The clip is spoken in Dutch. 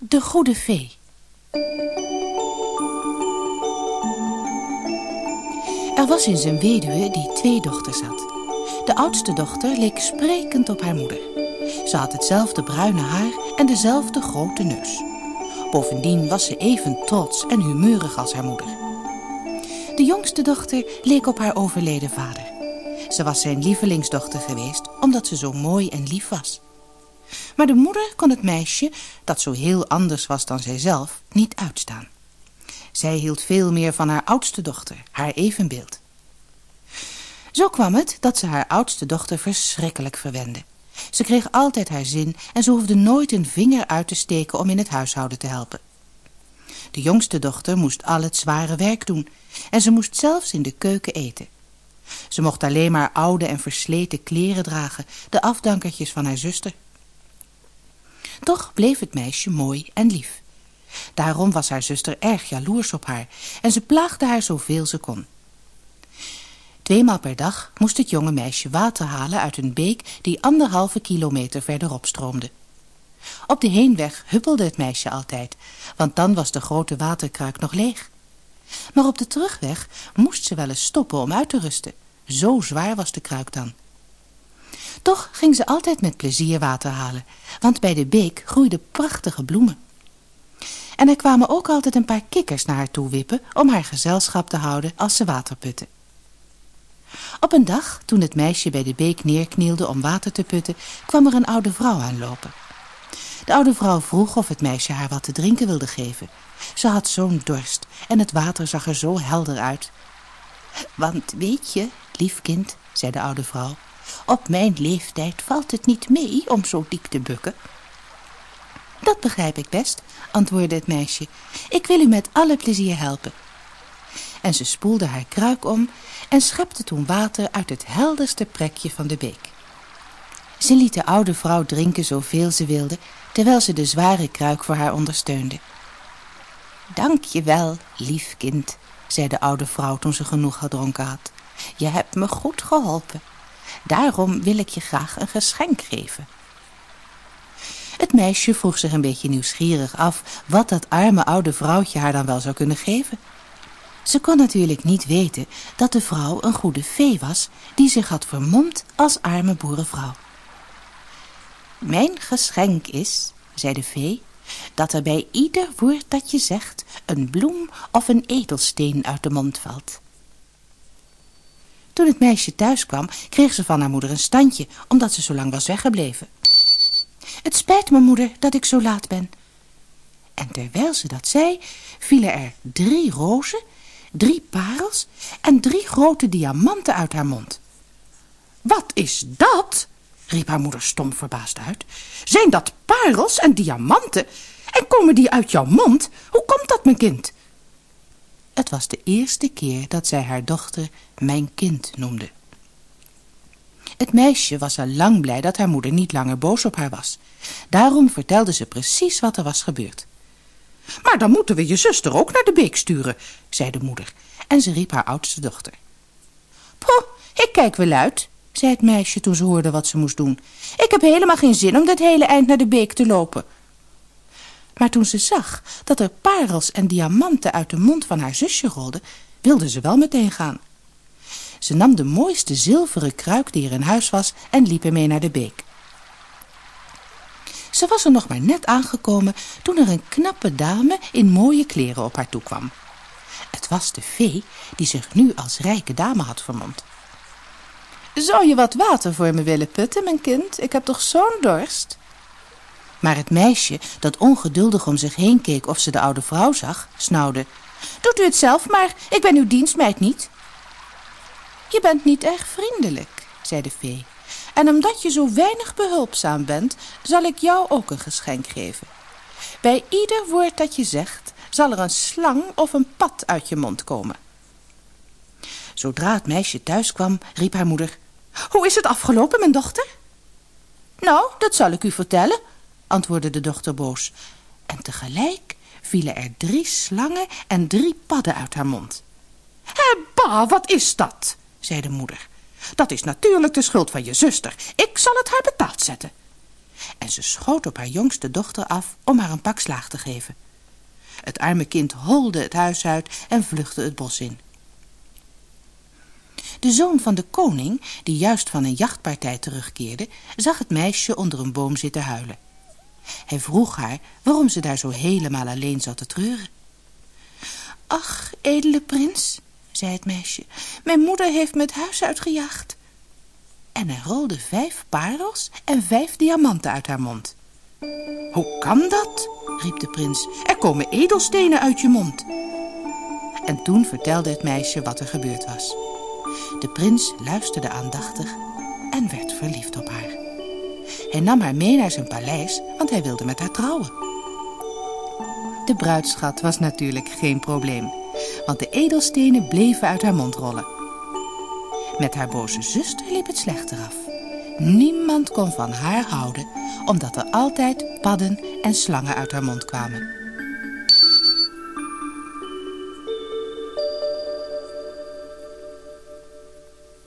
De Goede Vee Er was in zijn weduwe die twee dochters had. De oudste dochter leek sprekend op haar moeder. Ze had hetzelfde bruine haar en dezelfde grote neus. Bovendien was ze even trots en humeurig als haar moeder. De jongste dochter leek op haar overleden vader. Ze was zijn lievelingsdochter geweest omdat ze zo mooi en lief was. Maar de moeder kon het meisje, dat zo heel anders was dan zijzelf, niet uitstaan. Zij hield veel meer van haar oudste dochter, haar evenbeeld. Zo kwam het dat ze haar oudste dochter verschrikkelijk verwende. Ze kreeg altijd haar zin en ze hoefde nooit een vinger uit te steken om in het huishouden te helpen. De jongste dochter moest al het zware werk doen en ze moest zelfs in de keuken eten. Ze mocht alleen maar oude en versleten kleren dragen, de afdankertjes van haar zuster. Toch bleef het meisje mooi en lief. Daarom was haar zuster erg jaloers op haar en ze plaagde haar zoveel ze kon. Tweemaal per dag moest het jonge meisje water halen uit een beek die anderhalve kilometer verderop stroomde. Op de heenweg huppelde het meisje altijd, want dan was de grote waterkruik nog leeg. Maar op de terugweg moest ze wel eens stoppen om uit te rusten. Zo zwaar was de kruik dan. Toch ging ze altijd met plezier water halen, want bij de beek groeiden prachtige bloemen. En er kwamen ook altijd een paar kikkers naar haar toe wippen om haar gezelschap te houden als ze water putte. Op een dag, toen het meisje bij de beek neerknielde om water te putten, kwam er een oude vrouw aanlopen. De oude vrouw vroeg of het meisje haar wat te drinken wilde geven. Ze had zo'n dorst en het water zag er zo helder uit. Want weet je, lief kind, zei de oude vrouw, op mijn leeftijd valt het niet mee om zo diep te bukken. Dat begrijp ik best, antwoordde het meisje. Ik wil u met alle plezier helpen. En ze spoelde haar kruik om en schepte toen water uit het helderste plekje van de beek. Ze liet de oude vrouw drinken zoveel ze wilde, terwijl ze de zware kruik voor haar ondersteunde. Dank je wel, lief kind, zei de oude vrouw toen ze genoeg gedronken had. Je hebt me goed geholpen. Daarom wil ik je graag een geschenk geven. Het meisje vroeg zich een beetje nieuwsgierig af wat dat arme oude vrouwtje haar dan wel zou kunnen geven. Ze kon natuurlijk niet weten dat de vrouw een goede fee was die zich had vermomd als arme boerenvrouw. Mijn geschenk is, zei de fee, dat er bij ieder woord dat je zegt een bloem of een edelsteen uit de mond valt. Toen het meisje thuis kwam, kreeg ze van haar moeder een standje, omdat ze zo lang was weggebleven. Het spijt me, moeder, dat ik zo laat ben. En terwijl ze dat zei, vielen er drie rozen, drie parels en drie grote diamanten uit haar mond. Wat is dat? riep haar moeder stom verbaasd uit. Zijn dat parels en diamanten? En komen die uit jouw mond? Hoe komt dat, mijn kind? Het was de eerste keer dat zij haar dochter mijn kind noemde. Het meisje was al lang blij dat haar moeder niet langer boos op haar was. Daarom vertelde ze precies wat er was gebeurd. Maar dan moeten we je zuster ook naar de beek sturen, zei de moeder. En ze riep haar oudste dochter. Poh, ik kijk wel uit, zei het meisje toen ze hoorde wat ze moest doen. Ik heb helemaal geen zin om dit hele eind naar de beek te lopen. Maar toen ze zag dat er parels en diamanten uit de mond van haar zusje rolden, wilde ze wel meteen gaan. Ze nam de mooiste zilveren kruik die er in huis was en liep ermee naar de beek. Ze was er nog maar net aangekomen toen er een knappe dame in mooie kleren op haar toekwam. Het was de vee die zich nu als rijke dame had vermomd. Zou je wat water voor me willen putten, mijn kind? Ik heb toch zo'n dorst? Maar het meisje, dat ongeduldig om zich heen keek of ze de oude vrouw zag, snauwde. Doet u het zelf maar, ik ben uw dienstmeid niet. Je bent niet erg vriendelijk, zei de vee. En omdat je zo weinig behulpzaam bent, zal ik jou ook een geschenk geven. Bij ieder woord dat je zegt, zal er een slang of een pad uit je mond komen. Zodra het meisje thuis kwam, riep haar moeder... Hoe is het afgelopen, mijn dochter? Nou, dat zal ik u vertellen, antwoordde de dochter boos. En tegelijk vielen er drie slangen en drie padden uit haar mond. Hebba, wat is dat? zei de moeder. Dat is natuurlijk de schuld van je zuster. Ik zal het haar betaald zetten. En ze schoot op haar jongste dochter af om haar een pak slaag te geven. Het arme kind holde het huis uit en vluchtte het bos in. De zoon van de koning, die juist van een jachtpartij terugkeerde, zag het meisje onder een boom zitten huilen. Hij vroeg haar waarom ze daar zo helemaal alleen zat te treuren. Ach, edele prins, zei het meisje, mijn moeder heeft me het huis uitgejaagd. En er rolden vijf parels en vijf diamanten uit haar mond. Hoe kan dat? riep de prins. Er komen edelstenen uit je mond. En toen vertelde het meisje wat er gebeurd was. De prins luisterde aandachtig en werd verliefd op haar. Hij nam haar mee naar zijn paleis, want hij wilde met haar trouwen. De bruidschat was natuurlijk geen probleem, want de edelstenen bleven uit haar mond rollen. Met haar boze zuster liep het slechter af. Niemand kon van haar houden, omdat er altijd padden en slangen uit haar mond kwamen.